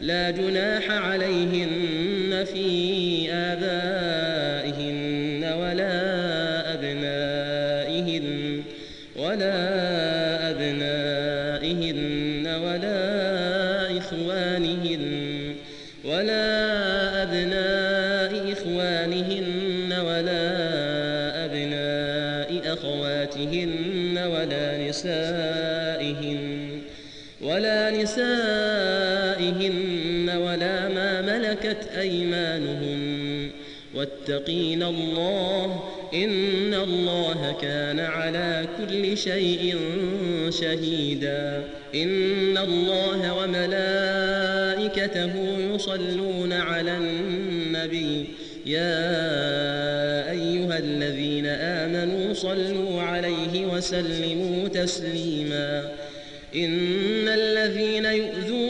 لا جناح عليهن في آبائهن ولا أبنائهن ولا أبنائهن ولا إخوانهن ولا أبناء إخوانهن ولا أبناء أخواتهن ولا نسائهن ولا نسائهن ولا ما ملكت أيمانهن واتقين الله إن الله كان على كل شيء شهيدا. إن الله وملائكته يصلون على النبي. يا أيها الذين آمنوا صلوا عليه وسلموا تسليما. إن الذين يؤذون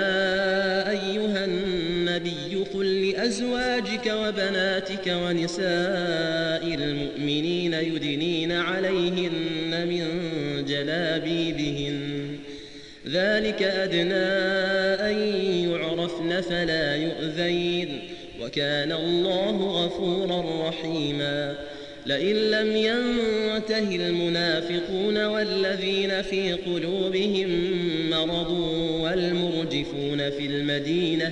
لأزواجك وبناتك ونساء المؤمنين يدنين عليهن من جلابيبهن. ذلك أدنى أن يعرفن فلا يؤذين. وكان الله غفورا رحيما. لئن لم ينته المنافقون والذين في قلوبهم مرض والمرجفون في المدينة